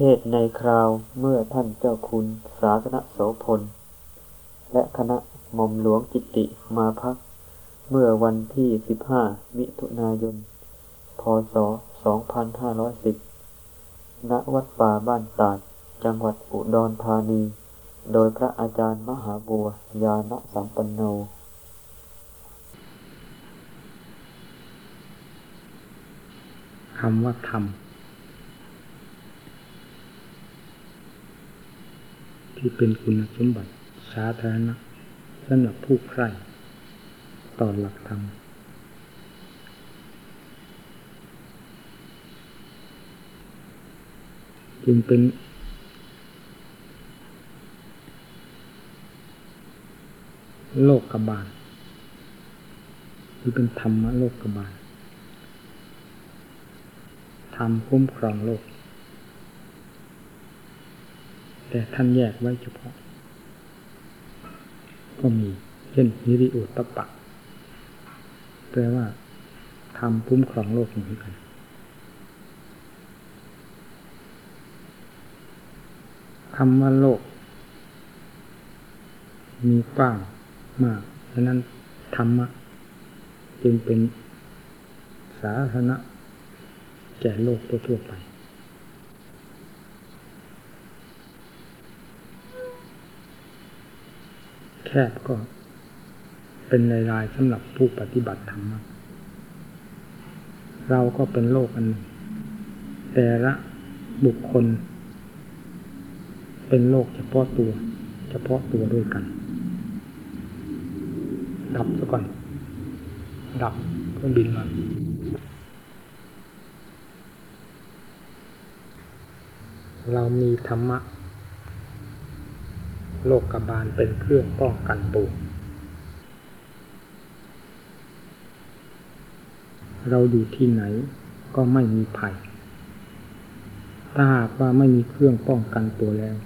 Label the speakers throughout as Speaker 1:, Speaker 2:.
Speaker 1: เทศในคราวเมื่อท่านเจ้าคุณสาธนโสพล และคณะหม่อมหลวงจิตติมาพัก เมื่อวันที่ 15 มิถุนายน พศ 2510 ณ วัดป่าบ้านตาด จังหวัดอุดรธานี โดยพระอาจารย์มหาบัวยาณสัมปันโน
Speaker 2: คำว่าธรรม ที่เป็นคุณสมบัติสาธารณะสำหรับผู้ใคร่ต่อหลักธรรมจึงเป็นโลกกบาลคือเป็นธรรมะโลกกบาลธรรมคุ้มครองโลก แต่ท่านแยกไว้เฉพาะ ก็มีเช่นนิริโอตปะแปลว่าธรรมคุ้มครองโลกเหมือนกัน คำว่าโลก มีกว้างมากฉะนั้นธรรมะจึงเป็นสาธารณะแก่โลกทั่วไป แคบก็ เป็นรายๆสำหรับผู้ปฏิบัติธรรมเราก็เป็นโลกอันหนึ่งแต่ละบุคคล เป็นโลกเฉพาะตัว เฉพาะตัวด้วยกัน ดับซะก่อน ดับก็บินมาเรามีธรรมะ โลกกบาลเป็นเครื่องป้องกันตัวเราอยู่ที่ไหนก็ไม่มีภัย ถ้าหากว่าไม่มีเครื่องป้องกันตัวแล้ว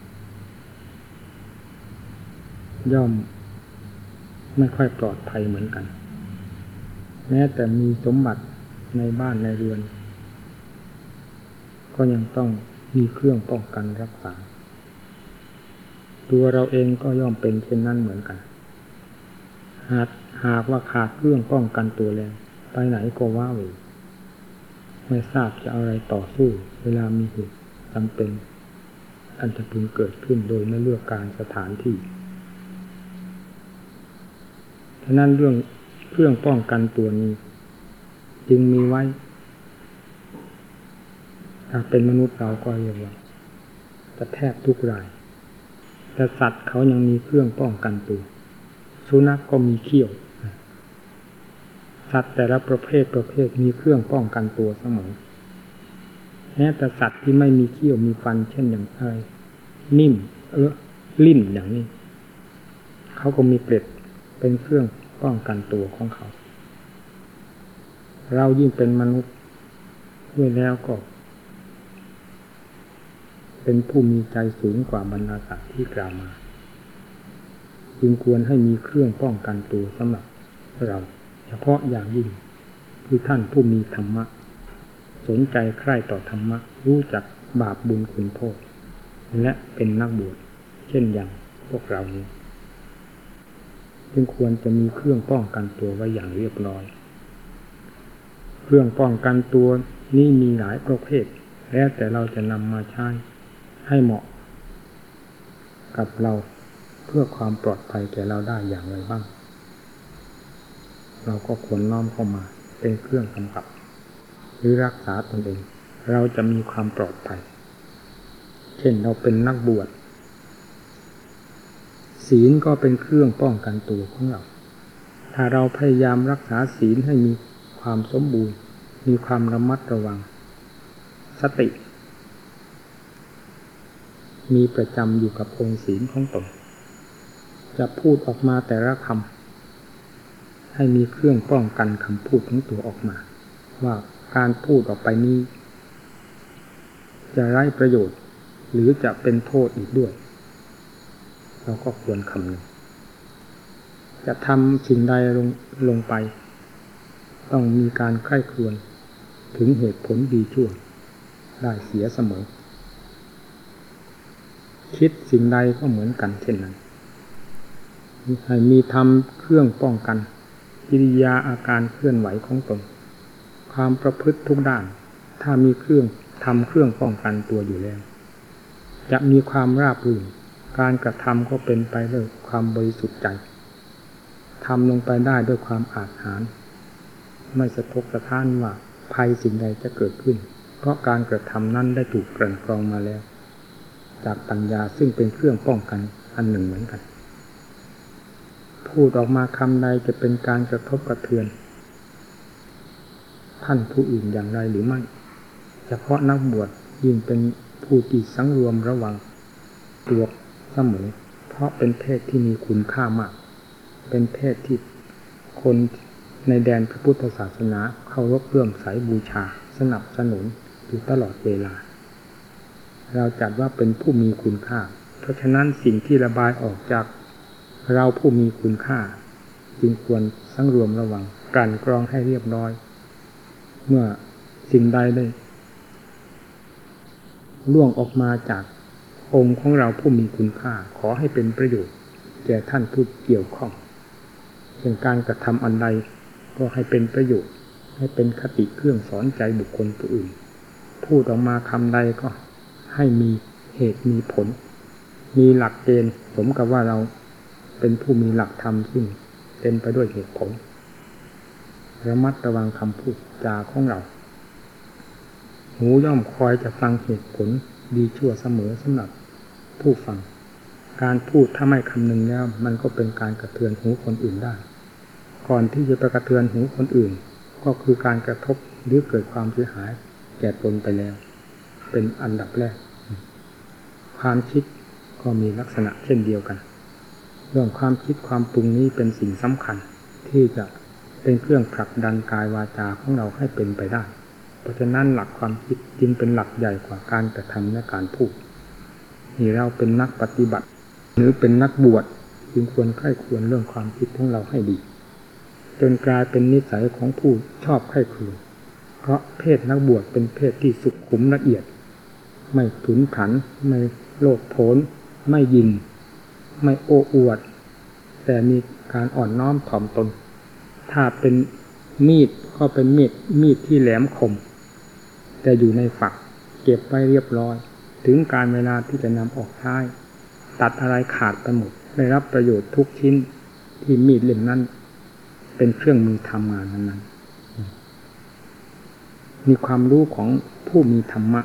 Speaker 2: ย่อมไม่ค่อยปลอดภัยเหมือนกัน แม้แต่มีสมบัติในบ้านในเรือน ก็ยังต้องมีเครื่องป้องกันรักษา ตัวเราเองก็ย่อมเป็นเช่นนั้นเหมือนกัน หากหากว่าขาดเครื่องป้องกันตัวแล้วไปไหนก็ว้าเหวไม่ทราบจะอาอะไรต่อสู้ เวลามีเหตุจำเป็น อันจะพึงเกิดขึ้นโดยไม่เลือกการสถานที่ฉะนั้นเรื่องเครื่องป้องกันตัวนี้ จึงมีไว้ถ้าเป็นมนุษย์เราก็เรียกว่าจะแทบทุกราย แต่สัตว์เขายังมีเครื่องป้องกันตัว สุนัขกก็มีเขี้ยว สัตว์แต่ละประเภทประเภทมีเครื่องป้องกันตัวเสมอแม้แต่สัตว์ที่ไม่มีเขี้ยวมีฟัน เช่นอย่างอะไรนิ่ม เออลิ่นอย่างนี้ เขาก็มีเกล็ดเป็นเครื่องป้องกันตัวของเขา เรายิ่งเป็นมนุษย์ด้วยแล้วก็ เป็นผู้มีใจสูงกว่าบรรดาสัตว์ที่กล่าวมา จึงควรให้มีเครื่องป้องกันตัวสำหรับเรา เฉพาะอย่างยิ่งคือท่านผู้มีธรรมะ สนใจใคร่ต่อธรรมะ รู้จักบาปบุญคุณโทษ และเป็นนักบวชเช่นอย่างพวกเรานี้ จึงควรจะมีเครื่องป้องกันตัวไว้อย่างเรียบร้อย เครื่องป้องกันตัวนี่มีหลายประเภท แล้วแต่เราจะนำมาใช้ ให้เหมาะ กับเราเพื่อความปลอดภัยแก่เราได้อย่างไรบ้าง เราก็ควรน้อมเข้ามาเป็นเครื่องกำกับ หรือรักษาตนเอง เราจะมีความปลอดภัย เช่นเราเป็นนักบวชศีลก็เป็นเครื่องป้องกันตัวของเรา ถ้าเราพยายามรักษาศีลให้มีความสมบูรณ์ มีความระมัดระวัง สติ มีประจำอยู่กับองค์ศีลของตน จะพูดออกมาแต่ละคำให้มีเครื่องป้องกันคำพูดของตัวออกมา ว่าการพูดออกไปนี้ จะไร้ประโยชน์ หรือจะเป็นโทษอีกด้วย เราก็ควรคำนึงจะทำสิ่งใดลงลงไป ต้องมีการใคร่ครวญถึงเหตุผลดีชั่วได้เสียเสมอ คิดสิ่งใดก็เหมือนกันเช่นนั้นให้มีทำเครื่องป้องกันกิริยาอาการเคลื่อนไหวของตน ความประพฤติทุกด้าน ถ้ามีเครื่องทำเครื่องป้องกันตัวอยู่แล้ว จะมีความราบรื่นการกระทำก็เป็นไปด้วยความบริสุทธิ์ใจทำลงไปได้ด้วยความอาถรรไม่สะทกสะท้านว่าภัยสิ่งใดจะเกิดขึ้น เพราะการกระทำนั้นได้ถูกกลั่นกรองมาแล้ว จากปัญญาซึ่งเป็นเครื่องป้องกันอันหนึ่งเหมือนกัน พูดออกมาคำใดจะเป็นการกระทบกระเทือน ท่านผู้อื่นอย่างไรหรือไม่ เฉพาะนักบวชยิ่งเป็นผู้ที่สังรวมระวังตัวเสมอ เพราะเป็นเพศที่มีคุณค่ามาก เป็นเพศที่คนในแดนพระพุทธศาสนาเคารพเลื่อมใสบูชา สนับสนุนอยู่ตลอดเวลา เราจัดว่าเป็นผู้มีคุณค่า เพราะฉะนั้นสิ่งที่ระบายออกจากเราผู้มีคุณค่า จึงควรสังรวมระวังการกรองให้เรียบร้อย เมื่อสิ่งใดได้ล่วงออกมาจากองค์ของเราผู้มีคุณค่า ขอให้เป็นประโยชน์แก่ท่านผู้เกี่ยวข้องเป็นการกระทำอันใดก็ให้เป็นประโยชน์ ให้เป็นคติเครื่องสอนใจบุคคลผู้อื่น พูดออกมาคำใดก็ ให้มีเหตุมีผล มีหลักเกณฑ์สมกับว่าเราเป็นผู้มีหลักธรรมซึ่งเต็มไปด้วยเหตุผล ระมัดระวังคำพูดจาของเรา หูย่อมคอยจะฟังเหตุผลดีชั่วเสมอสำหรับผู้ฟัง การพูดถ้าไม่คำนึงแล้วมันก็เป็นการกระเทือนหูคนอื่นได้ ก่อนที่จะไปกระเทือนหูคนอื่น ก็คือการกระทบหรือเกิดความเสียหายแก่ตนไปแล้ว เป็นอันดับแรก ความคิดก็มีลักษณะเช่นเดียวกัน เรื่องความคิดความปรุงนี้เป็นสิ่งสำคัญ ที่จะเป็นเครื่องผลักดันกายวาจาของเราให้เป็นไปได้ เพราะฉะนั้นหลักความคิดจึงเป็นหลักใหญ่กว่าการกระทำและการพูดนี่เราเป็นนักปฏิบัติ หรือเป็นนักบวชจึงควรใคร่ควรเรื่องความคิดของเราให้ดี จนกลายเป็นนิสัยของผู้ชอบไข้ครูเพราะเพศนักบวชเป็นเพศที่สุขุมละเอียด ไม่ถุนผัน ไม่โลดโผนไม่ยิน ไม่โอ้อวด แต่มีการอ่อนน้อมถ่อมตน ถ้าเป็นมีดก็เป็นมีดมีดที่แหลมคม แต่อยู่ในฝัก เก็บไว้เรียบร้อย ถึงการเวลาที่จะนำออกใช้ตัดอะไรขาดไปหมดได้รับประโยชน์ทุกชิ้นที่มีดเล่มนั้น เป็นเครื่องมือทำงานนั้น มีความรู้ของผู้มีธรรมะ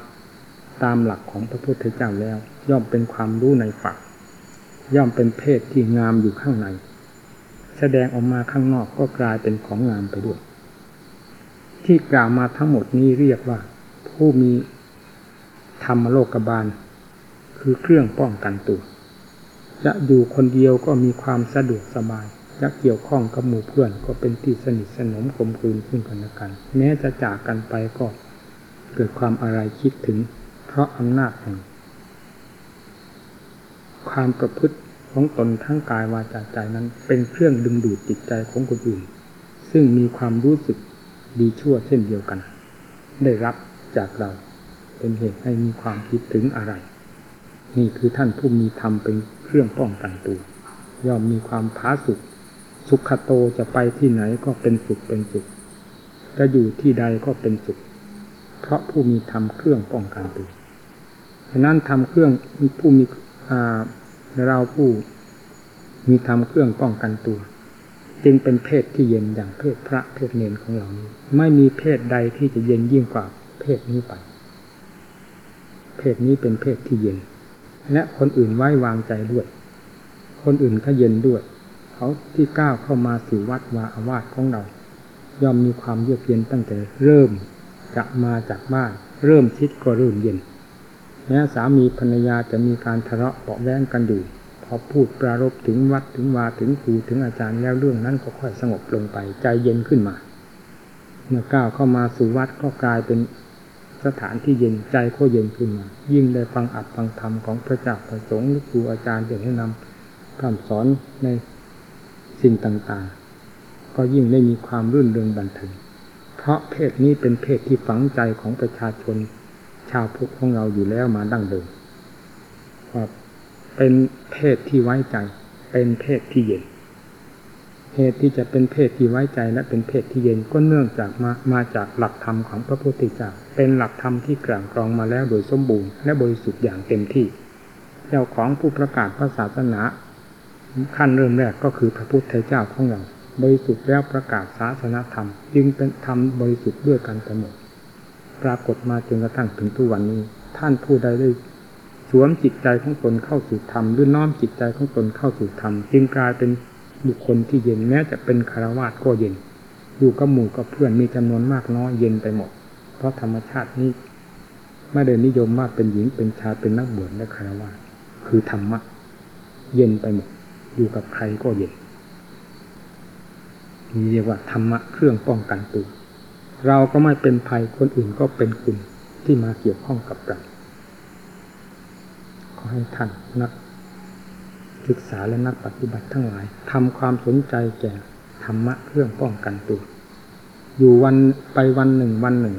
Speaker 2: ตามหลักของพระพุทธเจ้าแล้ว ย่อมเป็นความรู้ในฝัก ย่อมเป็นเพศที่งามอยู่ข้างใน แสดงออกมาข้างนอกก็กลายเป็นของงามไปด้วย ที่กล่าวมาทั้งหมดนี้เรียกว่า ผู้มีธรรมโลกบาล คือเครื่องป้องกันตัว จะอยู่คนเดียวก็มีความสะดวกสบายจะเกี่ยวข้องกับหมู่เพื่อนก็เป็นที่สนิทสนมกลมกลืนซึ่งกันและกัน แม้จะจากกันไปก็เกิดความอะไรคิดถึง ราะอำนาจแห่งความประพฤติของตนทั้งกายวาจาใจนั้น เป็นเครื่องดึงดูดจิตใจของคนอื่น ซึ่งมีความรู้สึกดีชั่วเช่นเดียวกัน ได้รับจากเราเป็นเหตุให้มีความคิดถึงอะไร นี่คือท่านผู้มีธรรมเป็นเครื่องป้องกันตัวย่อมมีความผาสุกสุขโตจะไปที่ไหนก็เป็นสุขเป็นสุขจะอยู่ที่ใดก็เป็นสุข เพราะผู้มีทำเครื่องป้องกันตัว ฉะนั้นทำเครื่องมีผู้มีเราผู้มีทำเครื่องป้องกันตัว จึงเป็นเพศที่เย็นอย่างเพศพระเพศเนรของเรานี้ ไม่มีเพศใดที่จะเย็นยิ่งกว่าเพศนี้ไป เพศนี้เป็นเพศที่เย็น และคนอื่นไว้วางใจด้วย คนอื่นก็เย็นด้วย เขาที่ก้าวเข้ามาสู่วัดวาอาวาสของเรา ย่อมมีความเยือกเย็นตั้งแต่เริ่มจะมาจากบ้าน เริ่มชิดก็เริ่มเย็น แม้สามีภรรยาจะมีการทะเลาะเบาแวงกันอยู่พอพูดปรารบถึงวัดถึงวาถึงครูถึงอาจารย์แล้วเรื่องนั้นก็ค่อยสงบลงไปใจเย็นขึ้นมา เมื่อก้าวเข้ามาสู่วัดก็กลายเป็นสถานที่เย็นใจก็เย็นขึ้นมา ยิ่งได้ฟังอัดฟังธรรมของพระเจ้าพระสงฆ์หรือครูอาจารย์เดี๋ยวให้นำคำสอนในสิ่งต่างๆ ก็ยิ่งได้มีความรื่นเริงบันเทิงเพราะเพศนี้เป็นเพศที่ฝังใจของประชาชน ชาวพุทธของเราอยู่แล้วมาดั้งเดิมว่าเป็นเพศที่ไว้ใจ เป็นเพศที่เย็นเหตุที่จะเป็นเพศที่ไว้ใจและเป็นเพศที่เย็นก็เนื่องจากมามาจากหลักธรรมของพระพุทธเจ้าเป็นหลักธรรมที่กลั่นกรองมาแล้วโดยสมบูรณ์และบริสุทธิ์อย่างเต็มที่เจ้าของผู้ประกาศพระศาสนาขั้นเริ่มแรกก็คือพระพุทธเจ้าของเราบริสุทธิ์แล้วประกาศศาสนาธรรม จึงเป็นธรรมบริสุทธิ์ด้วยกันไปหมด ปรากฏมาจนกระทั่งถึงทุกวันนี้ ท่านผู้ใดได้สวมจิตใจของตนเข้าสู่ธรรมหรือน้อมจิตใจของตนเข้าสู่ธรรมจึงกลายเป็นบุคคลที่เย็นแม้จะเป็นคารวาสก็เย็น อยู่กับหมู่กับเพื่อนมีจำนวนมากน้อยเย็นไปหมด เพราะธรรมชาตินี้ไม่ได้นิยมมากเป็นหญิงเป็นชายเป็นนักบวชและคารวะคือธรรมะเย็นไปหมด อยู่กับใครก็เย็นนี่เรียกว่าธรรมะเครื่องป้องกันตัว เราก็ไม่เป็นภัยคนอื่นก็เป็นคุณที่มาเกี่ยวข้องกับเราขอให้ท่านนักศึกษาและนักปฏิบัติทั้งหลายทำความสนใจแก่ธรรมะเรื่องป้องกันตัว อยู่วันไปวันหนึ่งวันหนึ่ง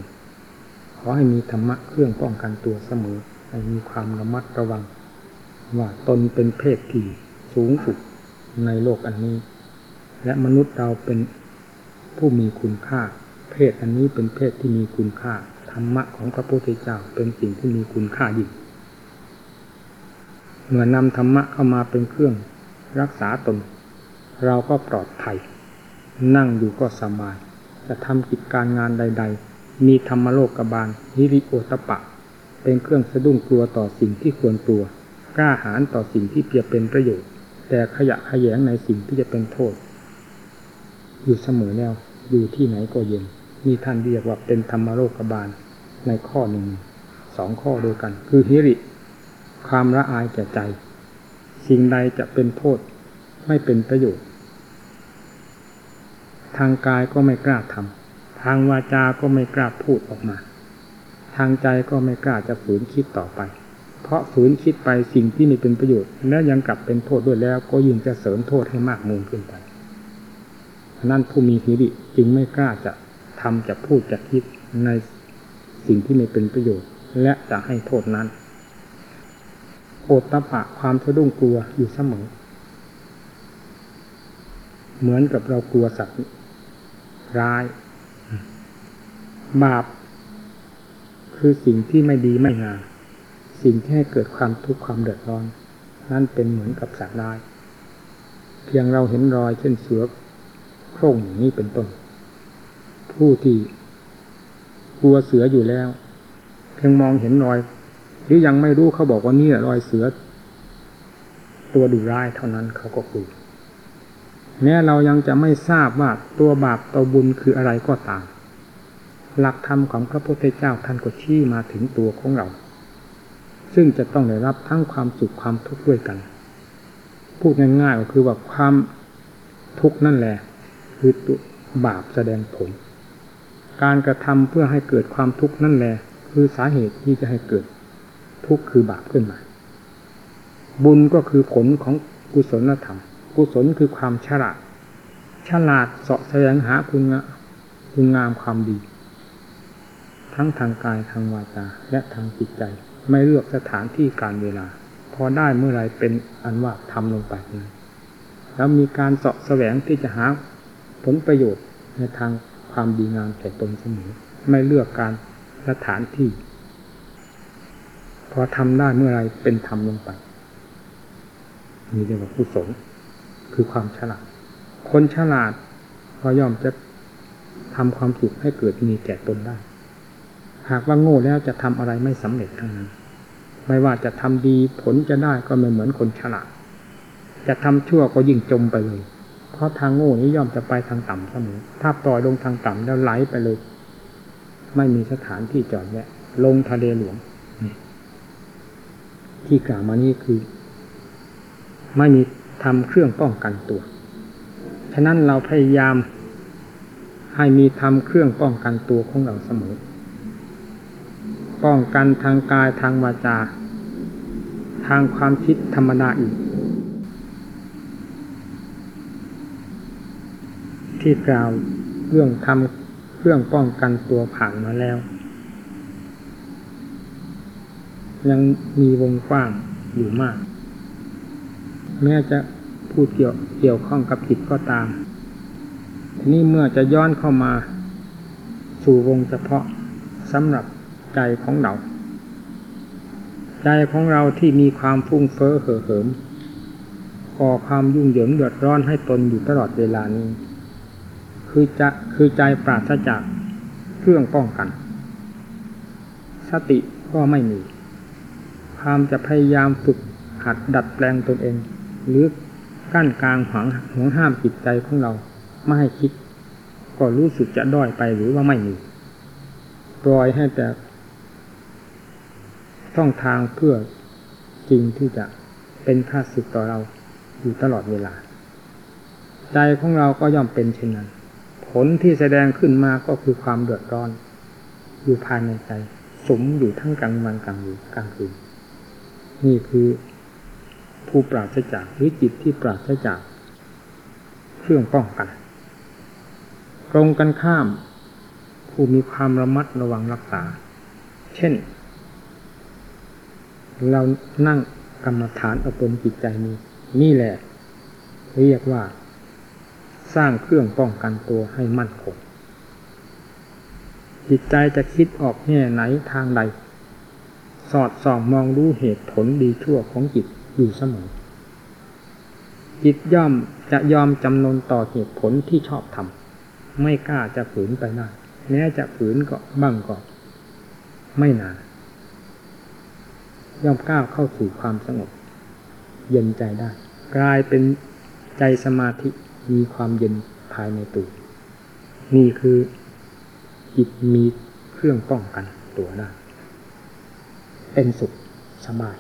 Speaker 2: ขอให้มีธรรมะเครื่องป้องกันตัวเสมอ ให้มีความระมัดระวัง ว่าตนเป็นเพศที่สูงสุดในโลกอันนี้ และมนุษย์เราเป็นผู้มีคุณค่า เพศอันนี้เป็นเพศที่มีคุณค่า ธรรมะของพระพุทธเจ้าเป็นสิ่งที่มีคุณค่ายิ่งเมื่อนำธรรมะเข้ามาเป็นเครื่องรักษาตน เราก็ปลอดภัย นั่งอยู่ก็สบายจะทำกิจการงานใด ๆ มีธรรมโลกบาลฮิริโอตปะ เป็นเครื่องสะดุ้งกลัวต่อสิ่งที่ควรกลัว กล้าหาญต่อสิ่งที่เพียเป็นประโยชน์ แต่ขยะขยงในสิ่งที่จะเป็นโทษ อยู่เสมอแนวอยู่ที่ไหนก็เย็น มีท่านเรียกว่าเป็นธรรมโลกบาลในข้อหนึ่งสองข้อด้วยกัน คือฮิริ ความละอายแก่ใจ สิ่งใดจะเป็นโทษไม่เป็นประโยชน์ ทางกายก็ไม่กล้าทำทางวาจาก็ไม่กล้าพูดออกมา ทางใจก็ไม่กล้าจะฝืนคิดต่อไป เพราะฝืนคิดไปสิ่งที่ไม่เป็นประโยชน์ และยังกลับเป็นโทษด้วยแล้ว ก็ยิ่งจะเสริมโทษให้มากมูลขึ้นไปนั่นผู้มีหิริจึงไม่กล้าจะ ทำจะพูดจะคิดในสิ่งที่ไม่เป็นประโยชน์ และจะให้โทษนั้นโอตตะปะความสะดุ้งกลัวอยู่เสมอ เหมือนกับเรากลัวสัตว์ร้าย บาป คือสิ่งที่ไม่ดีไม่งามสิ่งที่ให้เกิดความทุกข์ความเดือดร้อน นั่นเป็นเหมือนกับสัตว์ร้าย เพียงเราเห็นรอยเช่นเสือโคร่งอย่างนี้เป็นต้น ผู้ที่กลัวเสืออยู่แล้วเพียงมองเห็นรอย หรือยังไม่รู้เขาบอกว่านี่รอยเสือ ตัวดุร้ายเท่านั้นเขาก็กลัวแม้เรายังจะไม่ทราบว่าตัวบาปตัวบุญคืออะไรก็ตาม หลักธรรมของพระพุทธเจ้าท่านก็ชี้มาถึงตัวของเรา ซึ่งจะต้องได้รับทั้งความสุขความทุกข์ด้วยกัน พูดง่ายๆก็คือว่าความทุกข์นั่นแหละ คือตัวบาปแสดงผล การกระทำเพื่อให้เกิดความทุกข์นั่นแหละคือสาเหตุที่จะให้เกิดทุกข์คือบาปขึ้นมา บุญก็คือผลของกุศลธรรม กุศลคือความฉลาด ฉลาดเสาะแสวงหาคุณงคุณงามความดี ทั้งทางกายทางวาจาและทางจิตใจ ไม่เลือกสถานที่การเวลา พอได้เมื่อไรเป็นอันว่าทำลงไปนั้นแล้วมีการเสาะแสวงที่จะหาผลประโยชน์ในทาง ความดีงามแก่ตนเสมอไม่เลือกการสถานที่ พอทำได้เมื่อไรเป็นธรรมลงไปมีเรียกว่ากุศลคือความฉลาด คนฉลาดพอย่อมจะทำความสุขให้เกิดมีแก่ตนได้ หากว่าโง่แล้วจะทำอะไรไม่สำเร็จทั้งนั้น ไม่ว่าจะทำดีผลจะได้ก็ไม่เหมือนคนฉลาด จะทำชั่วก็ยิ่งจมไปเลย เพราะทางโง่นี้ย่อมจะไปทางต่ำเสมอถ้าปล่อยลงทางต่ำแล้วไหลไปเลย ไม่มีสถานที่จอดแวะลงทะเลหลวงที่กล่าวมานี้คือ ไม่มีทำเครื่องป้องกันตัว ฉะนั้นเราพยายามให้มีทำเครื่องป้องกันตัวของเราเสมอ ป้องกันทางกายทางวาจา ทางความคิดธรรมดาอีก ที่กล่าวเรื่องทำเรื่องป้องกันตัวผ่านมาแล้ว ยังมีวงกว้างอยู่มาก แม้จะพูดเกี่ยวเกี่ยวข้องกับจิตก็ตาม ทีนี่เมื่อจะย้อนเข้ามาสู่วงเฉพาะสำหรับใจของเรา ใจของเราที่มีความฟุ้งเฟ้อเห่อเหิมก่อความยุ่งเหยิงเดือดร้อนให้ตนอยู่ตลอดเวลานี้ คือจะคือใจปราศจากเครื่องป้องกัน สติก็ไม่มี ความจะพยายามฝึกหัดดัดแปลงตนเอง หรือกั้นกลางหังหัวห้ามจิตใจของเราไม่ให้คิด ก็รู้สึกจะด้อยไปหรือว่าไม่มีปล่อยให้แต่ต้องทางเพื่อจริงที่จะเป็นค่าศึกต่อเราอยู่ตลอดเวลา ใจของเราก็ย่อมเป็นเช่นนั้น ผลที่แสดงขึ้นมาก็คือความเดือดร้อน อยู่ภายในใจ สมอยู่ทั้งกลางวันกลางกลางคืนนี่คือผู้ปราศจากหรือจิตที่ปราศจากเครื่องป้องกันตรงกันข้าม ผู้มีความระมัดระวังรักษา เช่น เรานั่งกรรมฐานอบรมจิตใจนี้ นี่แหละ เรียกว่า สร้างเครื่องป้องกันตัวให้มั่นคงจิตใจจะคิดออกแง่ไหนทางใด สอดส่องมองรู้เหตุผลดีชั่วของจิตอยู่เสมอ จิตย่อมจะยอมจำนนต่อเหตุผลที่ชอบทำไม่กล้าจะฝืนไปได้แม้จะฝืนก็บ้างก็ไม่นานย่อมก้าวเข้าสู่ความสงบ เย็นใจได้ กลายเป็นใจสมาธิ มีความเย็นภายในตัวนี่คือจิตมีเครื่องป้องกันตัวได้เป็นสุขสบาย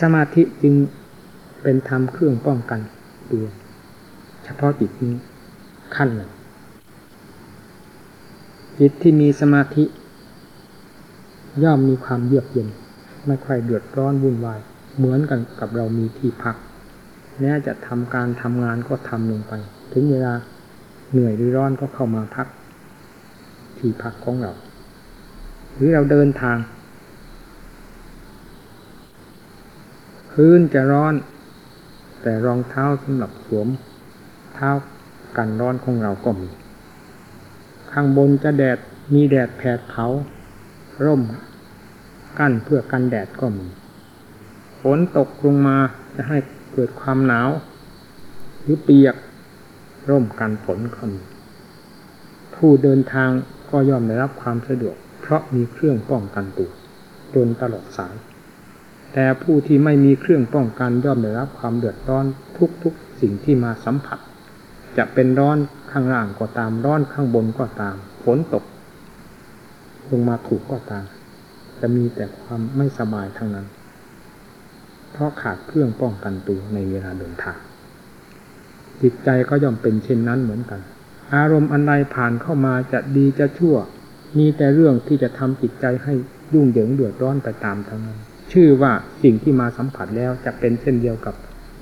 Speaker 2: สมาธิจึงเป็นธรรมเครื่องป้องกันตัว เฉพาะจิตนี้ขั้นหนึ่งจิตที่มีสมาธิ ย่อมมีความเยือกเย็น ไม่ค่อยเดือดร้อนวุ่นวาย เหมือนกันกับเรามีที่พัก แม้จะทำการทำงานก็ทำลงไป ถึงเวลาเหนื่อยหรือร้อนก็เข้ามาพัก ที่พักของเรา หรือเราเดินทาง พื้นจะร้อน แต่รองเท้าสำหรับสวม เท้ากันร้อนของเราก็มี ข้างบนจะแดดมีแดดแผดเผาร่ม กั้นเพื่อกันแดดก็มีฝนตกลงมาจะให้ เกิดความหนาว หรือเปียกร่มกันฝนก็มีผู้เดินทางก็ย่อมได้รับความสะดวก เพราะมีเครื่องป้องกันตัวจนตลอดสาย แต่ผู้ที่ไม่มีเครื่องป้องกันย่อมได้รับความเดือดร้อนทุกๆสิ่งที่มาสัมผัส จะเป็นร้อนข้างล่างก็ตามร้อนข้างบนก็ตามฝนตกลงมาถูกก็ตามจะมีแต่ความไม่สบายทั้งนั้น เพราะขาดเครื่องป้องกันตัวในเวลาเดินทาง จิตใจก็ย่อมเป็นเช่นนั้นเหมือนกัน อารมณ์อันใดผ่านเข้ามาจะดีจะชั่ว มีแต่เรื่องที่จะทำจิตใจให้ยุ่งเหยิงเดือดร้อนไปตามทั้งนั้น ชื่อว่าสิ่งที่มาสัมผัสแล้วจะเป็นเช่นเดียวกับ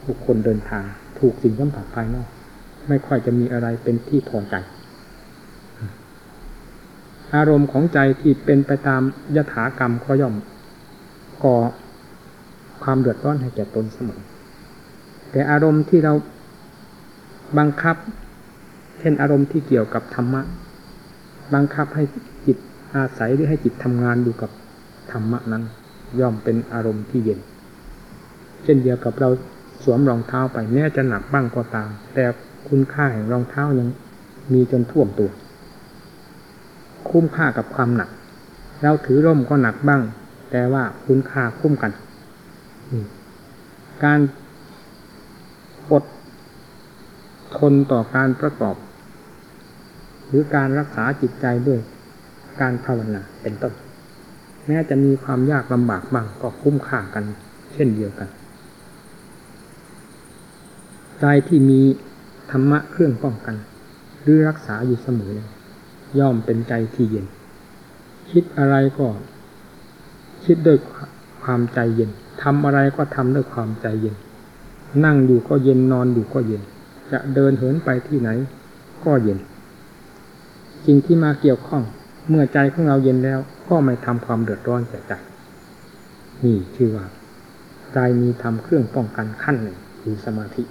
Speaker 2: บุคคลเดินทาง ถูกสิ่งสัมผัสภายนอก ไม่ค่อยจะมีอะไรเป็นที่พอใจอารมณ์ของใจที่เป็นไปตามยถากรรมก็ย่อมก่อ ความเดือดร้อนให้แก่ตนเสมอ แต่อารมณ์ที่เราบังคับ เช่นอารมณ์ที่เกี่ยวกับธรรมะ บังคับให้จิตอาศัยหรือให้จิตทำงานอยู่กับธรรมะนั้น ย่อมเป็นอารมณ์ที่เย็น เช่นเดียวกับเราสวมรองเท้าไปแม้จะหนักบ้างก็ตาม แต่คุณค่าแห่งรองเท้ายังมีจนท่วมตัว คุ้มค่ากับความหนัก เราถือร่มก็หนักบ้าง แต่ว่าคุณค่าคุ้มกัน การอดทนต่อการประกอบ หรือการรักษาจิตใจด้วยการภาวนาเป็นต้น แม้จะมีความยากลำบากบ้างก็คุ้มค่ากัน เช่นเดียวกัน ใจที่มีธรรมะเครื่องป้องกัน หรือรักษาอยู่เสมอ ย่อมเป็นใจที่เย็น คิดอะไรก็ คิดด้วย ความใจเย็นทำอะไรก็ทำด้วยความใจเย็น นั่งอยู่ก็เย็นนอนอยู่ก็เย็น จะเดินเหินไปที่ไหน ก็เย็นสิ่งที่มาเกี่ยวข้อง เมื่อใจของเราเย็นแล้ว ก็ไม่ทำความเดือดร้อนแก่ใจนี่ชื่อว่าใจมีทำเครื่องป้องกันขั้นหนึ่งคือสมาธิ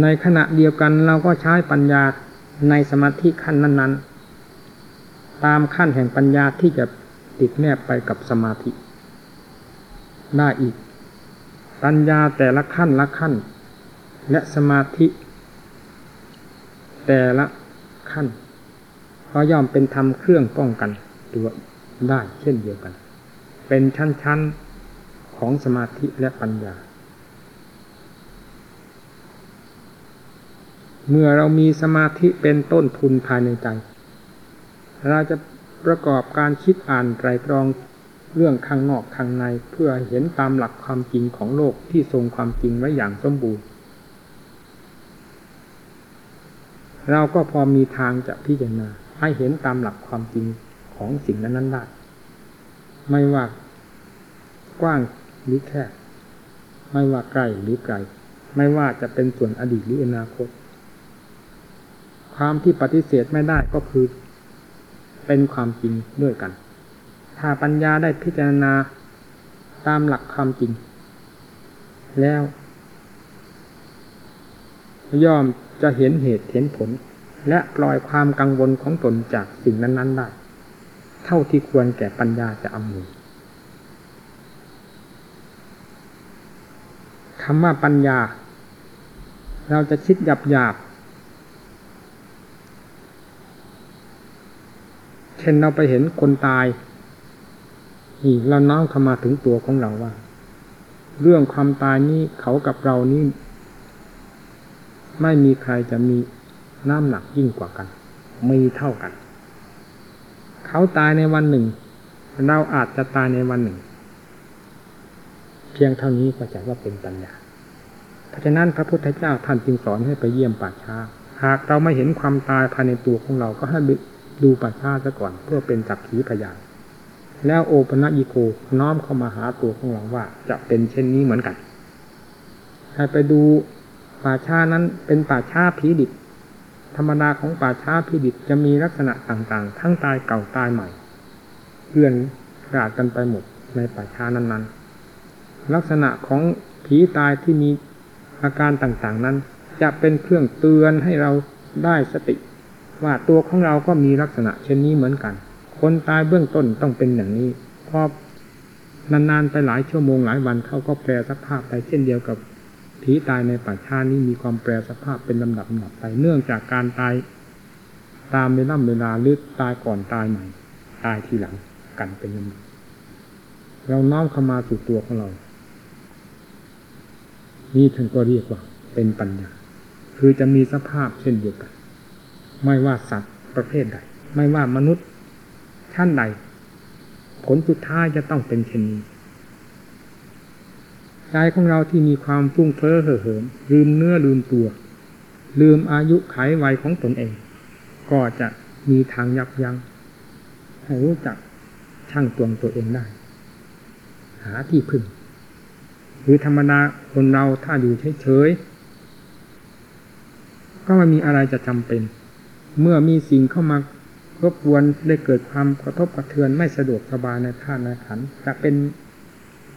Speaker 2: ในขณะเดียวกันเราก็ใช้ปัญญาในสมาธิขั้นนั้น ๆ ตามขั้นแห่งปัญญาที่จะติดแนบไปกับสมาธิ ได้อีก ปัญญาแต่ละขั้นละขั้น และสมาธิ แต่ละขั้นก็ย่อมเป็นธรรมเครื่องป้องกันตัวได้เช่นเดียวกัน เป็นชั้นๆของสมาธิและปัญญา เมื่อเรามีสมาธิเป็นต้นทุนภายในใจ เราจะประกอบการคิดอ่านไตรตรองเรื่องข้างนอกข้างในเพื่อเห็นตามหลักความจริงของโลกที่ทรงความจริงไว้อย่างสมบูรณ์ เราก็พอมีทางจะพิจารณาให้เห็นตามหลักความจริงของสิ่งนั้นๆได้ไม่ว่ากว้างหรือแคบไม่ว่าใกล้หรือไกลไม่ว่าจะเป็นส่วนอดีตหรืออนาคต ความที่ปฏิเสธไม่ได้ก็คือ เป็นความจริงด้วยกัน ถ้าปัญญาได้พิจารณาตามหลักความจริง แล้ว ย่อมจะเห็นเหตุเห็นผล และปล่อยความกังวลของตนจากสิ่งนั้น ๆ ได้ เท่าที่ควรแก่ปัญญาจะอำนวยคำว่าปัญญา เราจะคิดหยาบหยาบเช่นเราไปเห็นคนตายนี่เราน้อมเข้ามาถึงตัวของเราว่า เรื่องความตายนี้เขากับเรานี่ไม่มีใครจะมีน้ำหนักยิ่งกว่ากันมีเท่ากัน เขาตายในวันหนึ่ง เราอาจจะตายในวันหนึ่ง เพียงเท่านี้ก็จะว่าเป็นปัญญาเพราะฉะนั้นพระพุทธเจ้าท่านจึงสอนให้ไปเยี่ยมป่าช้า หากเราไม่เห็นความตายภายในตัวของเราก็ให้ ดูป่าช้าซะก่อนเพื่อเป็นจักขีพยานแล้วโอปนัญิโกน้อมเข้ามาหาตัวของเราว่า จะเป็นเช่นนี้เหมือนกันให้ไปดูป่าช้านั้นเป็นป่าช้าผีดิบ ธรรมดาของป่าช้าผีดิบจะมีลักษณะต่างๆ ทั้งตายเก่าตายใหม่เลื่อนกราดกันไปหมดในป่าช้านั้นๆ ลักษณะของผีตายที่มีอาการต่างๆนั้น จะเป็นเครื่องเตือนให้เราได้สติ ว่าตัวของเราก็มีลักษณะเช่นนี้เหมือนกัน คนตายเบื้องต้นต้องเป็นอย่างนี้พอนานๆไปหลายชั่วโมงหลายวันเขาก็แปลสภาพไปเช่นเดียวกับผีตายในป่าชานี้มีความแปรสภาพเป็นลำดับลำดับไปเนื่องจากการตายตามเวลาเวลาหรือตายก่อนตายใหม่ ตายทีหลังกันเป็นลำดับเราน้อมเข้ามาสู่ตัวของเรา นี่ท่านก็เรียกว่าเป็นปัญญา คือจะมีสภาพเช่นเดียวกัน ไม่ว่าสัตว์ประเภทใด ไม่ว่ามนุษย์ท่านใด ผลสุดท้ายจะต้องเป็นเช่นนี้ใจของเราที่มีความฟุ้งเฟ้อเห่อเหิมลืมเนื้อลืมตัว ลืมอายุไขวัยของตนเอง ก็จะมีทางยับยัง้งให้รู้จักช่างตวงตัวเองได้ หาที่พึ่งหรือธรรมดาคนเราถ้าอยู่เฉยๆก็ไม่มีอะไรจะจำเป็น เมื่อมีสิ่งเข้ามารบกวนได้เกิดความกระทบกระเทือนไม่สะดวกสบายในท่าในขันจะเป็น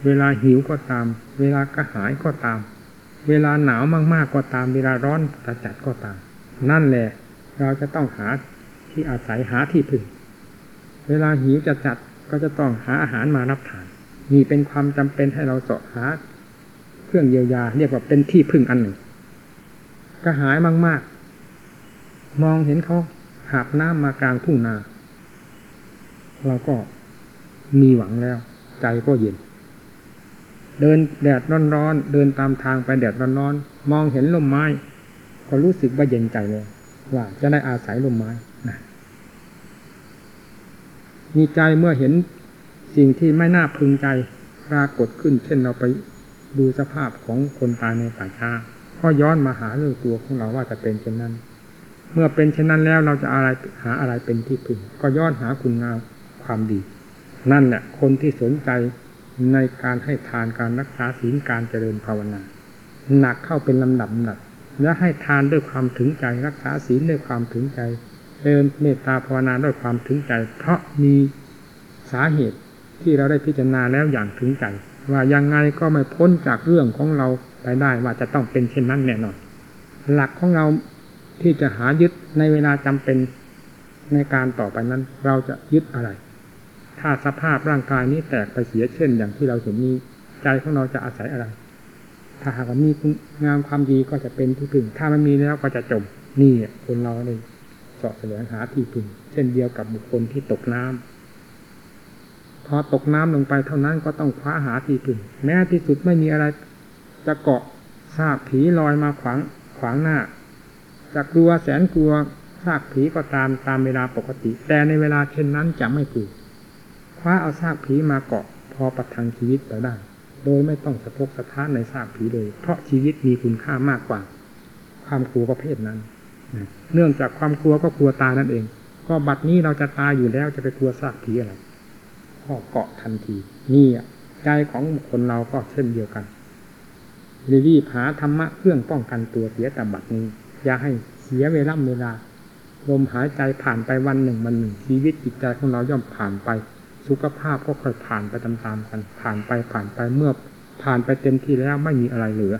Speaker 2: เวลาหิวก็ตาม เวลากระหายก็ตาม เวลาหนาวมากๆก็ตาม เวลาร้อนจัดก็ตาม นั่นแหละ เราจะต้องหาที่อาศัยหาที่พึ่ง เวลาหิวจะจัดก็จะต้องหาอาหารมารับทานนี่เป็นความจำเป็นให้เราเสาะหา เครื่องเยียวยา เรียกว่าเป็นที่พึ่งอันหนึ่งกระหายมาก ๆ มองเห็นเขาหาบน้ำมากลางทุ่งนา เราก็มีหวังแล้ว ใจก็เย็น เดินแดดร้อนๆเดินตามทางไปแดดร้อนๆมองเห็นลมไม้ ก็รู้สึกว่าเย็นใจเลยว่าจะได้อาศัยลมไม้นะมีใจเมื่อเห็นสิ่งที่ไม่น่าพึงใจปรากฏขึ้น เช่นเราไปดูสภาพของคนตายในป่าช้าก็ย้อนมาหาเรื่องตัวของเราว่าจะเป็นเช่นนั้น เมื่อเป็นเช่นนั้นแล้วเราจะอะไรหาอะไรเป็นที่พึ่งก็ย้อนหาคุณงามความดี นั่นแหละคนที่สนใจในการให้ทานการรักษาศีลการเจริญภาวนา หนักเข้าเป็นลำดับหนัก และให้ทานด้วยความถึงใจรักษาศีลด้วยความถึงใจเจริญเมตตาภาวนาด้วยความถึงใจ เพราะมีสาเหตุที่เราได้พิจารณาแล้วอย่างถึงใจ ว่ายังไงก็ไม่พ้นจากเรื่องของเราไปได้ว่าจะต้องเป็นเช่นนั้นแน่นอนหลักของเรา ที่จะหายึดในเวลาจำเป็นในการต่อไปนั้น เราจะยึดอะไร ถ้าสภาพร่างกายนี้แตกไปเสียเช่น อย่างที่เราเห็นนี้ใจของเราจะอาศัยอะไร ถ้าหากว่ามีงามความดีก็จะเป็นที่พึ่ง ถ้ามันมีแล้วก็จะจมนี่คนเราเลยเสาะแสวงหาที่พึ่ง เช่นเดียวกับบุคคลที่ตกน้ำพอตกน้ำลงไปเท่านั้นก็ต้องคว้าหาที่พึ่ง แม้ที่สุดไม่มีอะไร จะเกาะซากผีลอยมาขวางขวางหน้า จะกลัวแสนกลัวซากผีก็ตามตามเวลาปกติ แต่ในเวลาเช่นนั้นจะไม่กลัวคว้าเอาซากผีมาเกาะพอประทังชีวิตไปได้ โดยไม่ต้องสะทกสะท้านในซากผีเลย เพราะชีวิตมีคุณค่ามากกว่า ความกลัวประเภทนั้น เนื่องจากความกลัวก็กลัวตายนั่นเอง ก็บัดนี้เราจะตายอยู่แล้วจะไปกลัวซากผีอะไรก็เกาะทันทีนี่ใจของคนเราก็เช่นเดียวกันรีบหาธรรมะเครื่องป้องกันตัวเสียแต่บัดนี้ อย่าให้เสียเวลาเวลาลมหายใจผ่านไปวันหนึ่งวันหนึ่งชีวิตจิตใจของเราย่อมผ่านไป สุขภาพก็ค่อยผ่านไปตามๆกัน ผ่านไปผ่านไปเมื่อผ่านไปเต็มที่แล้วไม่มีอะไรเหลือ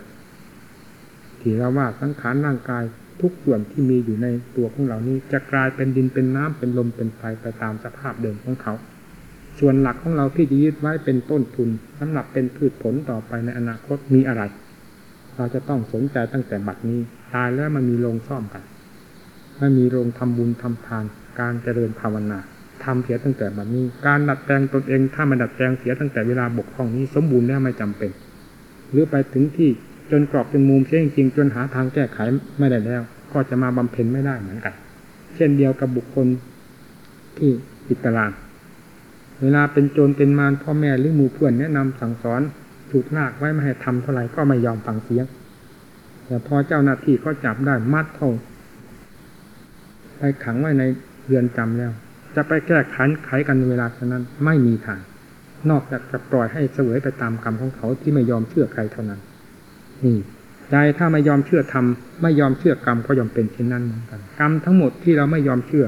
Speaker 2: ที่เราว่าสังขารร่างกายทุกส่วนที่มีอยู่ในตัวของเรานี้จะกลายเป็นดินเป็นน้ำเป็นลมเป็นไฟไปตามสภาพเดิมของเขา ส่วนหลักของเราที่จะยึดไว้เป็นต้นทุนสำหรับเป็นพืชผลต่อไปในอนาคตมีอะไร เราจะต้องสนใจตั้งแต่บัดนี้ ตายแล้วมันมีโรงซ่อมกันไม่มีโรงทำบุญทำทาน การเจริญภาวนาทำเสียตั้งแต่บัดนี้ การดัดแปลงตนเอง ถ้ามันดัดแปลงเสียตั้งแต่เวลาบกพร่องนี้ สมบูรณ์แล้วไม่จำเป็น หรือไปถึงที่จนกรอบจนมุมเสียจริงจนหาทางแก้ไขไม่ได้แล้ว ก็จะมาบำเพ็ญไม่ได้เหมือนกัน เช่นเดียวกับบุคคลที่อิตาราง เวลาเป็นโจรเป็นมารพ่อแม่หรือหมู่เพื่อนแนะนำสั่งสอน ถูกลากไว้ไม่ให้ทำเท่าไหร่ก็ไม่ยอมฟังเสียง แต่พอเจ้าหน้าที่เขาจับได้มัดเท่าไปขังไว้ในเรือนจำแล้ว จะไปแก้ขันไขกันเวลาเท่านั้นไม่มีทาง นอกจากจะปล่อยให้เสวยไปตามกรรมของเขาที่ไม่ยอมเชื่อใครเท่านั้น นี่ใจถ้าไม่ยอมเชื่อธรรมไม่ยอมเชื่อกรรมก็ยอมเป็นเช่นนั้นเหมือนกันกรรมทั้งหมดที่เราไม่ยอมเชื่อ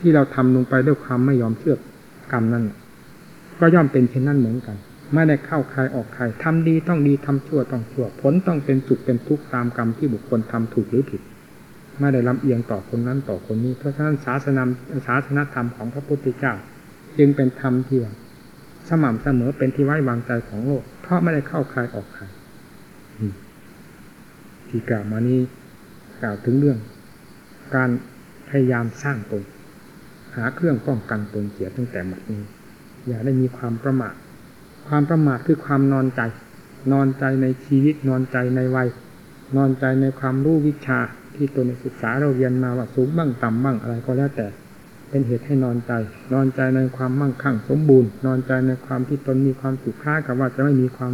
Speaker 2: ที่เราทำลงไปด้วยความไม่ยอมเชื่อกรรมนั้นก็ย่อมเป็นเช่นนั้นเหมือนกัน ไม่ได้เข้าใครออกใครทำดีต้องดีทำชั่วต้องชั่วผลต้องเป็นสุขเป็นทุกข์ตามกรรมที่บุคคลทำถูกหรือผิดไม่ได้ลำเอียงต่อคนนั้นต่อคนนี้ เพราะฉะนั้นศาสนาศาสนธรรมของพระพุทธเจ้า จึงเป็นธรรมที่สม่ำเสมอเป็นที่ไว้วางใจของโลก เพราะไม่ได้เข้าใครออกใครที่กล่าวมานี้กล่าวถึงเรื่อง การพยายามสร้างตนหาเครื่องป้องกันตนเสียตั้งแต่บัดนี้ อย่าได้มีความประมาท ความประมาทคือความนอนใจ นอนใจในชีวิตนอนใจในวัย นอนใจในความรู้วิชาที่ตนศึกษาเราเรียนมาว่าสูงบ้างต่ำบ้างอะไรก็แล้วแต่ เป็นเหตุให้นอนใจ นอนใจในความมั่งคั่งสมบูรณ์ นอนใจในความที่ตนมีความสุขคล้ากับว่าจะไม่มีความ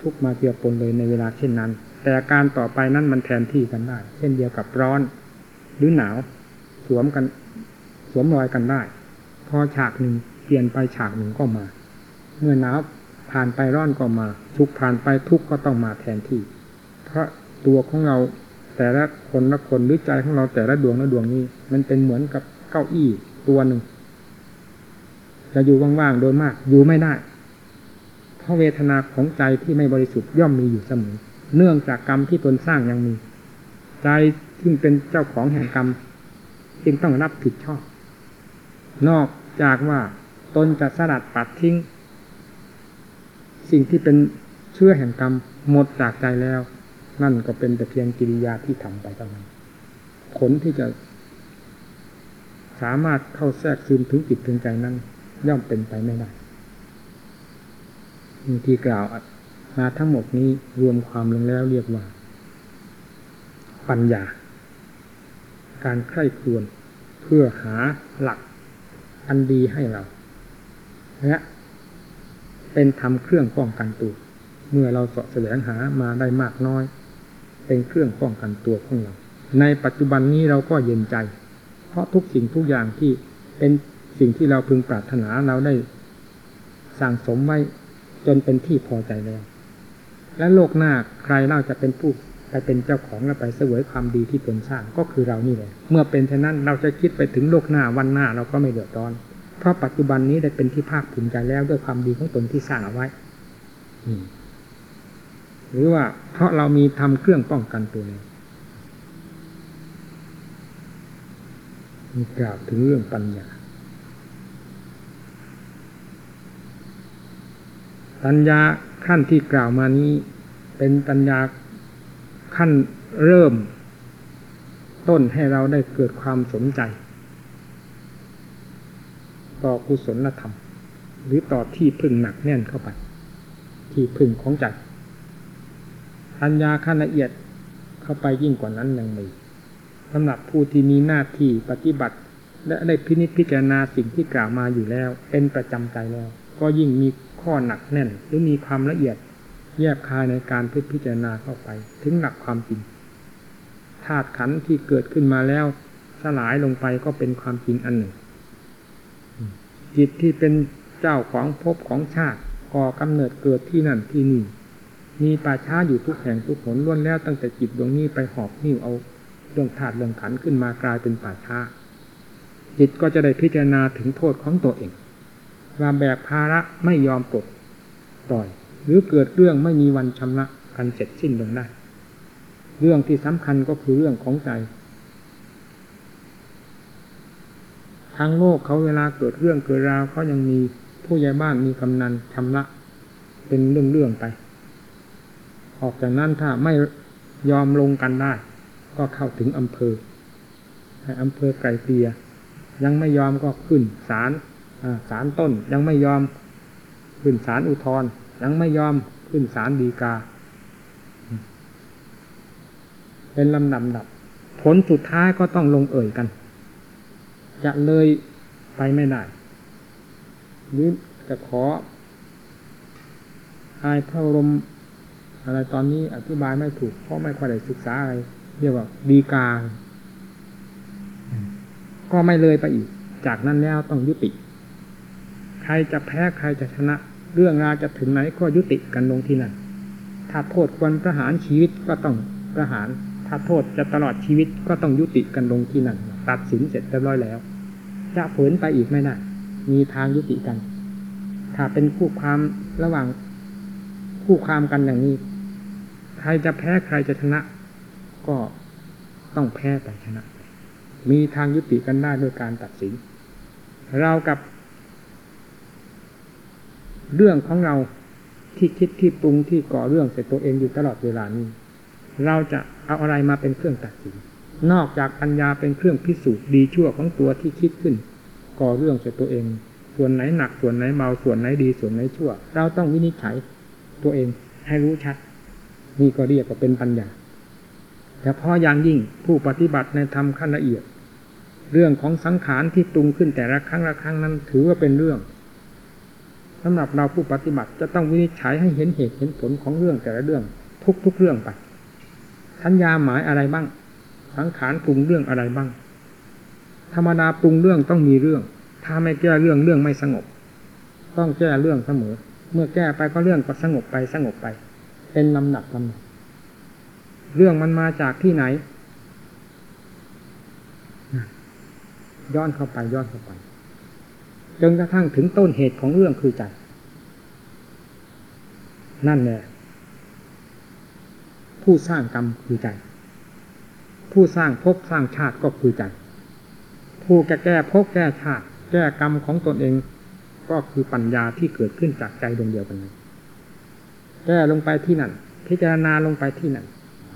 Speaker 2: ทุกข์มาเกี่ยวปนเลยในเวลาเช่นนั้น แต่การต่อไปนั้นมันแทนที่กันได้ เช่นเดียวกับร้อนหรือหนาว สวมกันสวมรอยกันได้ พอฉากหนึ่งเปลี่ยนไปฉากหนึ่งก็มา เมื่อหนาว ผ่านไปร้อนก็มาทุกผ่านไปทุกก็ต้องมาแทนที่ เพราะตัวของเราแต่ละคนละคนหรือใจของเราแต่ละดวงละดวงนี้ มันเป็นเหมือนกับเก้าอี้ตัวหนึ่งจะอยู่ว่างๆโดยมากอยู่ไม่ได้เพราะเวทนาของใจที่ไม่บริสุทธิ์ย่อมมีอยู่เสมอ เนื่องจากกรรมที่ตนสร้างยังมี ใจซึ่งเป็นเจ้าของแห่งกรรมจึงต้องรับผิดชอบ นอกจากว่าตนจะสลัดปัดทิ้ง สิ่งที่เป็นเชื่อแห่งกรรมหมดจากใจแล้ว นั่นก็เป็นแต่เพียงกิริยาที่ทำไปเท่านั้นผลที่จะสามารถเข้าแทรกซึมถึงจิตถึงใจนั้น ย่อมเป็นไปไม่ได้ที่กล่าวมาทั้งหมดนี้รวมความลงแล้วเรียกว่า ปัญญา การใคร่ครวญเพื่อหาหลักอันดีให้เรา และ เป็นทำเครื่องป้องกันตัว เมื่อเราเสาะแสวงหามาได้มากน้อย เป็นเครื่องป้องกันตัวของเรา ในปัจจุบันนี้เราก็เย็นใจ เพราะทุกสิ่งทุกอย่างที่เป็นสิ่งที่เราพึงปรารถนาเราได้สั่งสมไว้จนเป็นที่พอใจแล้ว และโลกหน้าใครเล่าจะเป็นผู้ไปเป็นเจ้าของและไปเสวยความดีที่ตนสร้างก็คือเรานี่เลยเมื่อเป็นเช่นนั้นเราจะคิดไปถึงโลกหน้าวันหน้าเราก็ไม่เดือดร้อน เพราะปัจจุบันนี้ได้เป็นที่ภาคภูมิใจแล้วด้วยความดีของตนที่สร้างเอาไว้หรือว่าเพราะเรามีทำเครื่องป้องกันตัวเองมีกล่าวถึงเรื่องปัญญา ปัญญาขั้นที่กล่าวมานี้ เป็นปัญญาขั้นเริ่ม ต้นให้เราได้เกิดความสนใจ ต่อกุศลธรรม หรือต่อที่พึ่งหนักแน่นเข้าไป ที่พึ่งของใจปัญญาขั้นละเอียดเข้าไปยิ่งกว่านั้นยังมีสำหรับผู้ที่มีหน้าที่ปฏิบัติ และได้พินิจพิจารณาสิ่งที่กล่าวมาอยู่แล้ว เป็นประจำใจแล้ว ก็ยิ่งมีข้อหนักแน่น หรือมีความละเอียดแยบคายในการพิจารณาเข้าไป ถึงหลักความจริงธาตุขันธ์ที่เกิดขึ้นมาแล้วสลายลงไปก็เป็นความจริงอันหนึ่ง จิตที่เป็นเจ้าของภพของชาติก่อกำเนิดเกิดที่นั่นที่นี่ มีป่าช้าอยู่ทุกแห่งทุกหนล้วนแล้วตั้งแต่จิตดวงนี้ไปหอบนิ้วเอาเรื่องธาตุเรื่องขันขึ้นมากลายเป็นป่าช้า จิตก็จะได้พิจารณาถึงโทษของตัวเองว่าแบกภาระไม่ยอมปลดปล่อย หรือเกิดเรื่องไม่มีวันชำระกันเสร็จสิ้นลงได้ เรื่องที่สำคัญก็คือเรื่องของใจ ทางโลกเขาเวลาเกิดเรื่องเกิดราวเขายังมีผู้ใหญ่บ้านมีกำนันชำระเป็นเรื่องๆไป ออกจากนั้นถ้าไม่ยอมลงกันได้ ก็เข้าถึงอำเภออำเภอไกลเตีย ยังไม่ยอมก็ขึ้นศาลศาลต้นยังไม่ยอมขึ้นศาลอุทธรยังไม่ยอมขึ้นศาลฎีกา เป็นลำดับดับผลสุดท้ายก็ต้องลงเอ่ยกัน จะเลยไปไม่ได้หรือจะขออายพระบรมอะไรตอนนี้อธิบายไม่ถูกเพราะไม่ค่อยได้ศึกษาอะไรเรียกว่าดีกาก็ไม่เลยไปอีก จากนั้นแล้วต้องยุติ ใครจะแพ้ใครจะชนะ เรื่องราวจะถึงไหนก็ยุติกันลงที่นั่นถ้าโทษควรประหารชีวิตก็ต้องประหาร ถ้าโทษจะตลอดชีวิตก็ต้องยุติกันลงที่นั่นตัดสินเสร็จเรียบร้อยแล้ว จะฝืนไปอีกไม่ได้มีทางยุติกัน ถ้าเป็นคู่ความระหว่างคู่ความกันอย่างนี้ ใครจะแพ้ใครจะชนะ ก็ต้องแพ้ไปชนะ มีทางยุติกันได้ด้วยการตัดสิน เรากับ เรื่องของเราที่คิดที่ปรุงที่ก่อเรื่องเสร็จตัวเองอยู่ตลอดเวลานี้ เราจะเอาอะไรมาเป็นเครื่องตัดสิน นอกจากปัญญาเป็นเครื่องพิสูจน์ดีชั่วของตัวที่คิดขึ้น ก่อเรื่องเสร็จตัวเอง ส่วนไหนหนักส่วนไหนเบาส่วนไหนดีส่วนไหนชั่ว เราต้องวินิจฉัยตัวเองให้รู้ชัด นี่ก็เรียกว่าเป็นปัญญาแต่พออย่างยิ่งผู้ปฏิบัติในธรรมขั้นละเอียด เรื่องของสังขารที่ปรุงขึ้นแต่ละครั้งละครั้งนั้นถือว่าเป็นเรื่องสำหรับเราผู้ปฏิบัติจะต้องวินิจฉัยให้เห็นเหตุเห็นผลของเรื่องแต่ละเรื่องทุกๆเรื่องไปทัญญาหมายอะไรบ้าง สังขารปรุงเรื่องอะไรบ้าง ธรรมดาปรุงเรื่องต้องมีเรื่อง ถ้าไม่แก้เรื่องเรื่องไม่สงบ ต้องแก้เรื่องเสมอ เมื่อแก้ไปก็เรื่องก็สงบไปสงบไป เป็นลำหนักลำหนักเรื่องมันมาจากที่ไหน ย้อนเข้าไปย้อนเข้าไปจนกระทั่งถึงต้นเหตุของเรื่องคือใจนั่นแหละผู้สร้างกรรมคือใจ ผู้สร้างภพสร้างชาติก็คือใจ ผู้แก้แก้ภพแก้ชาติแก้กรรมของตนเอง ก็คือปัญญาที่เกิดขึ้นจากใจดวงเดียวกันนี้นแก้ลงไปที่นั่น พิจารณาลงไปที่นั่น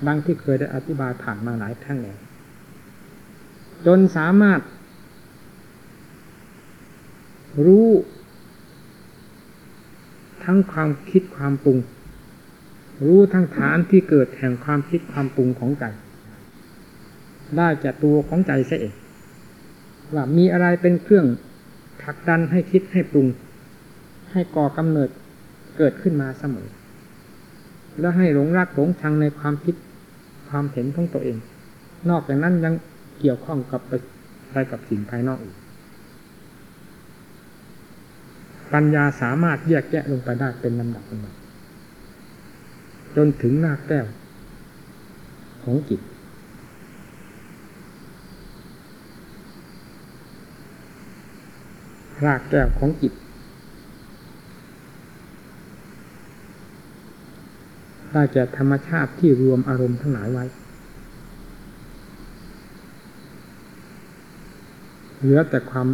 Speaker 2: ดังที่เคยได้อธิบายผ่านมาหลายครั้งแล้วจนสามารถ รู้ ทั้งความคิดความปรุง รู้ทั้งฐานที่เกิดแห่งความคิดความปรุงของใจ ได้จากตัวของใจเสียเองว่ามีอะไรเป็นเครื่องผลักดันให้คิดให้ปรุง ให้ก่อกำเนิดเกิดขึ้นมาเสมอ แล้วให้หลงรักหลงชังในความคิดความเห็นของตัวเอง นอกจากนั้นยังเกี่ยวข้องกับไปกับสิ่งภายนอกอีก ปัญญาสามารถแยกแยะลงไปได้เป็นลำดับลำดับจนถึงหน้าแก้วของจิต ก รากแก้วของจิต ได้แก่ธรรมชาติที่รวมอารมณ์ทั้งหลายไว้ เหลือแต่ความ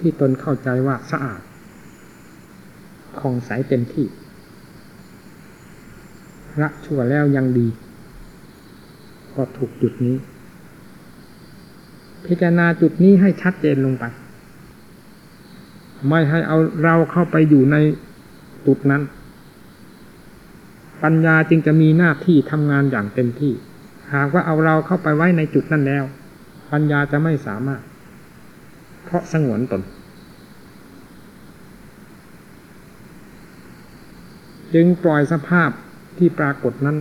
Speaker 2: ที่ตนเข้าใจว่าสะอาดผ่องใสเต็มที่ละชั่วแล้วยังดี ก็ถูกจุดนี้ พิจารณาจุดนี้ให้ชัดเจนลงไป ไม่ให้เอาเราเข้าไปอยู่ในจุดนั้น ปัญญาจึงจะมีหน้าที่ทำงานอย่างเต็มที่ หากว่าเอาเราเข้าไปไว้ในจุดนั้นแล้ว ปัญญาจะไม่สามารถ เพราะสงวนตน จึงปล่อยสภาพที่ปรากฏนั้น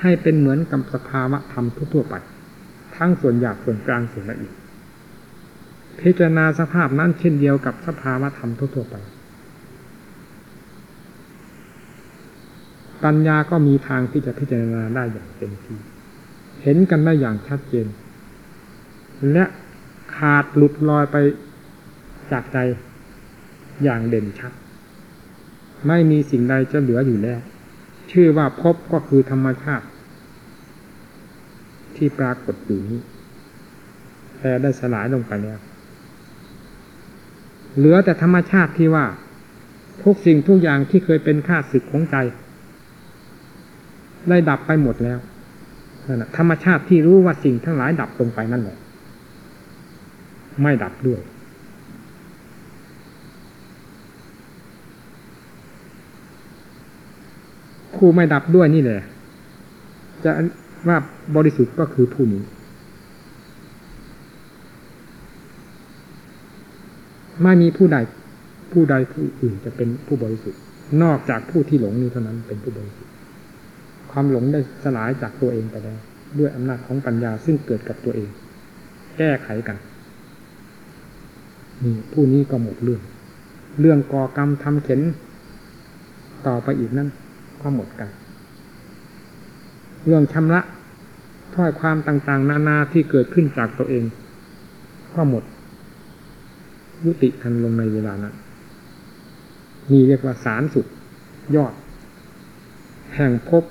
Speaker 2: ให้เป็นเหมือนกับสภาวะธรรมทั่วไป ทั้งส่วนหยาบส่วนกลางส่วนละเอียด พิจารณาสภาพนั้นเช่นเดียวกับสภาวะธรรมทั่วไป ปัญญาก็มีทางที่จะพิจารณาได้อย่างเต็มที่ เห็นกันได้อย่างชัดเจน และขาดหลุดลอยไปจากใจอย่างเด่นชัด ไม่มีสิ่งใดจะเหลืออยู่แล้ว ชื่อว่าพบก็คือธรรมชาติ ที่ปรากฏอยู่นี้แต่ได้สลายลงไปแล้ว เหลือแต่ธรรมชาติที่ว่า ทุกสิ่งทุกอย่างที่เคยเป็นข้าศึกของใจ ได้ดับไปหมดแล้วนั่นธรรมชาติที่รู้ว่าสิ่งทั้งหลายดับลงไปนั่นแหละไม่ดับด้วย ผู้ไม่ดับด้วยนี่แหละจะว่าบริสุทธิ์ก็คือผู้นี้ ไม่มีผู้ใดผู้ใดผู้อื่นจะเป็นผู้บริสุทธิ์ นอกจากผู้ที่หลงนี้เท่านั้นเป็นผู้บริสุทธิ์ ความหลงได้สลายจากตัวเองไปแล้วด้วยอำนาจของปัญญาซึ่งเกิดกับตัวเอง แก้ไขกันนี่ผู้นี้ก็หมดเรื่อง เรื่องก่อกรรมทำเข็น ต่อไปอีกนั่นก็หมดกัน เรื่องชำระถ้อยความต่างๆ นานาที่เกิดขึ้นจากตัวเอง ก็หมด ยุติทันลงในเวลานั้นนี่เรียกว่าสารสุดยอด แห่งภพ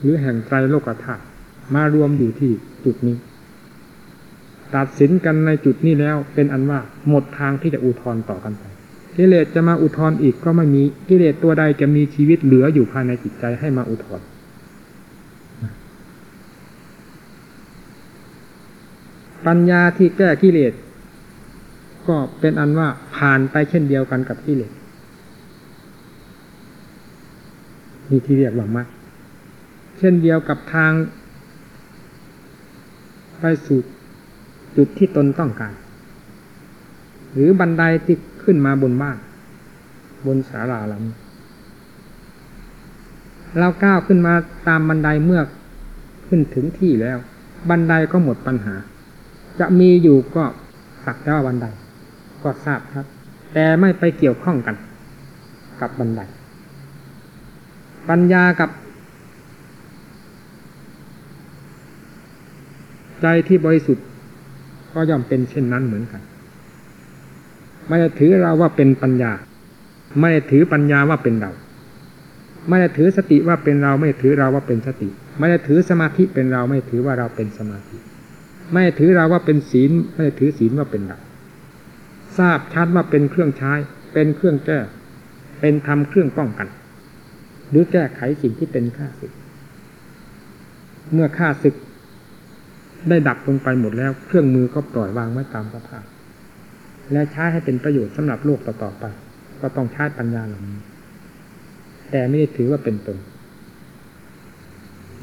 Speaker 2: หรือแห่งไตรโลกธาตุมารวมอยู่ที่จุดนี้ ตัดสินกันในจุดนี้แล้วเป็นอันว่าหมดทางที่จะอุทธรต่อกันไปกิเลสจะมาอุทธรอีกก็ไม่มีกิเลสตัวใดจะมีชีวิตเหลืออยู่ภายในจิตใจให้มาอุทธรปัญญาที่แก้กิเลส ก็เป็นอันว่าผ่านไปเช่นเดียวกันกับกิเลสนี่ที่เรียกว่ามรรคเช่นเดียวกับทางไปสู่จุดที่ตนต้องการ หรือบันไดที่ขึ้นมาบนบ้าน บนศาลาหลังเราก้าวขึ้นมาตามบันไดเมื่อขึ้นถึงที่แล้ว บันไดก็หมดปัญหา จะมีอยู่ก็สักแต่ว่าบันได ก็ทราบครับ แต่ไม่ไปเกี่ยวข้องกัน กับบันไดปัญญากับ ใจที่บริสุทธิ์ ก็ย่อมเป็นเช่นนั้นเหมือนกัน ไม่ได้ถือเราว่าเป็นปัญญา ไม่ได้ถือปัญญาว่าเป็นเราไม่ได้ถือสติว่าเป็นเราไม่ถือเราว่าเป็นสติ ไม่ได้ถือสมาธิเป็นเราไม่ถือว่าเราเป็นสมาธิ ไม่ถือเราว่าเป็นศีล ไม่ถือศีลว่าเป็นเรา ทราบชัดว่าเป็นเครื่องใช้ เป็นเครื่องแก้ เป็นทำเครื่องป้องกัน หรือแก้ไขสิ่งที่เป็นข้าศึก เมื่อข้าศึก ได้ดับลงไปหมดแล้ว เครื่องมือก็ปล่อยวางไว้ตามสภาพ และใช้ให้เป็นประโยชน์สำหรับโลกต่อๆไป ก็ต้องใช้ปัญญาเหล่านี้ แต่ไม่ได้ถือว่าเป็นตน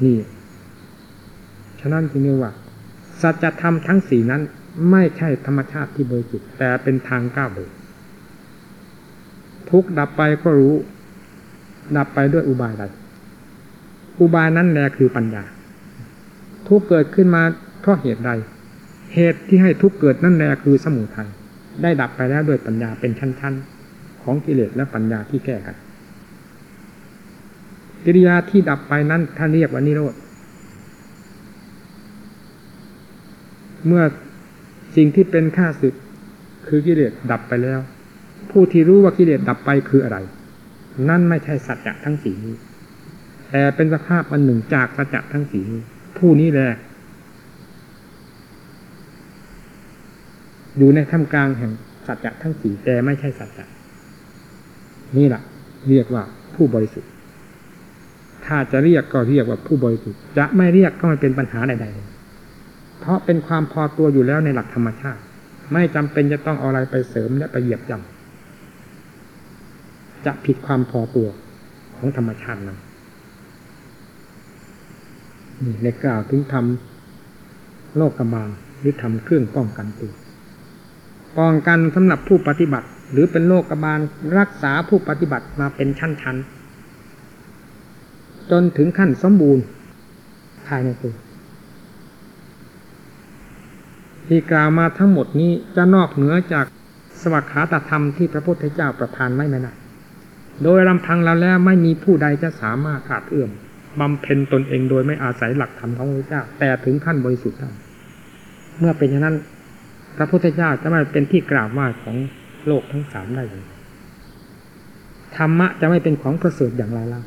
Speaker 2: นี่ ฉะนั้นจึงเรียกว่าสัจธรรมทั้งสี่นั้น ไม่ใช่ธรรมชาติที่บริสุทธิ์แต่เป็นทางก้าวเดินทุกดับไปก็รู้ ดับไปด้วยอุบายใดอุบายนั้นแหละคือปัญญา ทุกเกิดขึ้นมาเพราะเหตุใด เหตุที่ให้ทุกเกิดนั่นแหละคือสมุทัยได้ดับไปแล้วด้วยปัญญาเป็นชั้นๆ ของกิเลสและปัญญาที่แก้กันกิริยาที่ดับไปนั้นท่านเรียกว่านิโรธเมื่อ สิ่งที่เป็นข้าศึกคือกิเลสดับไปแล้ว ผู้ที่รู้ว่ากิเลสดับไปคืออะไร นั่นไม่ใช่สัจจะทั้งสี่นี้แต่เป็นสภาพอันหนึ่งจากสัจจะทั้งสี่นี้ผู้นี้แหละอยู่ในท่ามกลางแห่งสัจจะทั้งสี่แต่ไม่ใช่สัจจะนี่แหละเรียกว่าผู้บริสุทธิ์ ถ้าจะเรียกก็เรียกว่าผู้บริสุทธิ์ จะไม่เรียกก็ไม่เป็นปัญหาใดๆ เพราะเป็นความพอตัวอยู่แล้วในหลักธรรมชาติ ไม่จำเป็นจะต้องเอาอะไรไปเสริมและไปเหยียบย่ำจะผิดความพอตัวของธรรมชาตินั้นนี่ในกล่าวถึงทำโลกกบาลหรือทำเครื่องป้องกันตัวป้องกันสำหรับผู้ปฏิบัติ หรือเป็นโลกกบาลรักษาผู้ปฏิบัติมาเป็นชั้นๆจนถึงขั้นสมบูรณ์ภายในตัว ที่กล่าวมาทั้งหมดนี้จะนอกเหนือจากสวัสขาตธรรมที่พระพุทธเจ้าประทานไม่ไม่ได้โดยลำพังเราแล้วไม่มีผู้ใดจะสามารถอาจเอื้อมบำเพ็ญตนเองโดยไม่อาศัยหลักธรรมของพระพุทธเจ้า แต่ถึงขั้นบริสุทธิ์ได้เมื่อเป็นอย่างนั้น พระพุทธเจ้าจะไม่เป็นที่กราบไหว้ของโลกทั้งสามได้เลยธรรมะจะไม่เป็นของประเสริฐอย่างไรล่ะ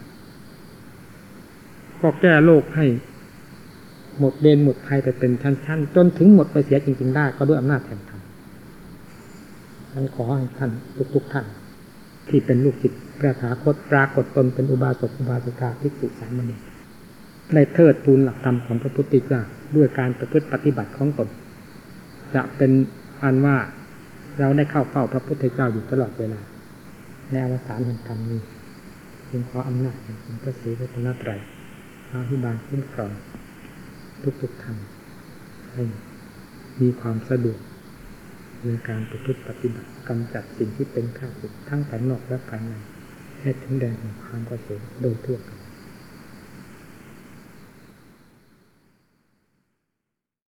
Speaker 2: ก็แก้โลกให้ หมดเดนหมดภัยไปเป็นชั้นๆ จนถึงหมดไปเสียจริง ๆ ได้ก็ด้วยอำนาจแห่งธรรมฉันขอให้ท่านทุกๆท่าน ที่เป็นลูกศิษย์พระถาคตปรากฏตนเป็นอุบาสกอุบาสิกาภิกษุสามเณรได้เทิดทูนหลักธรรมของพระพุทธเจ้าด้วยการประพฤติปฏิบัติของตน จะเป็นอันว่าเราได้เข้าเฝ้าพระพุทธเจ้าอยู่ตลอดเวลาในอวสานแห่งธรรมนี้จึงขออำนาจแห่งพระศรีรัตนตรัยอาภิบาลคุ้มครอง ทุกๆท่านให้มีความสะดวกในการประพฤติปฏิบัติกำจัดสิ่งที่เป็นข้าศึกทั้งภายนอกและภายในให้ถึงแดนของความประเสริฐโดยทั่วกัน